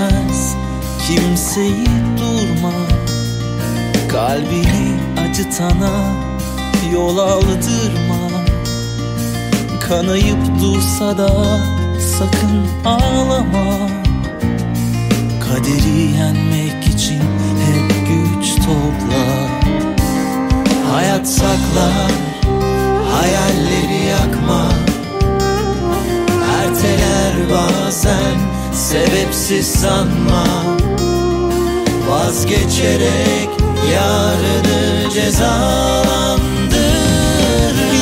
etmez kimseyi durma. Kalbini acıtana yol aldırma. Kanayıp dursa da sakın ağlama. Kaderi yenmek için hep güç topla. Hayat saklar, hayalleri yakma. Erteler bazen sebepsiz sanma. Vazgeçerek yarını cezalandır.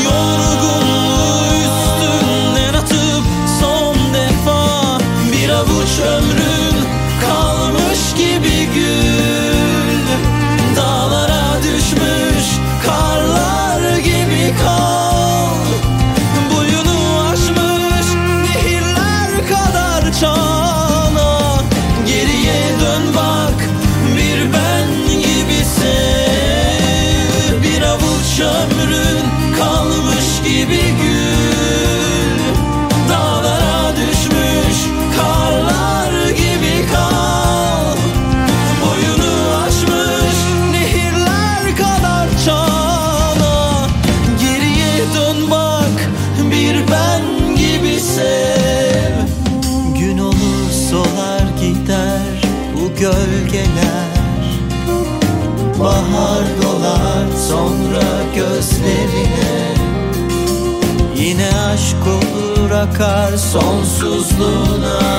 Yorgunluğu üstünden atıp son defa Bir avuç ömrün avuç ömrün kalmış gibi gül. Dağlara düşmüş karlar gibi kal. Boyunu aşmış nehirler kadar çana Geriye dön bak bir ben gibi sev. Gün olur solar gider bu gölgeler akar sonsuzluğuna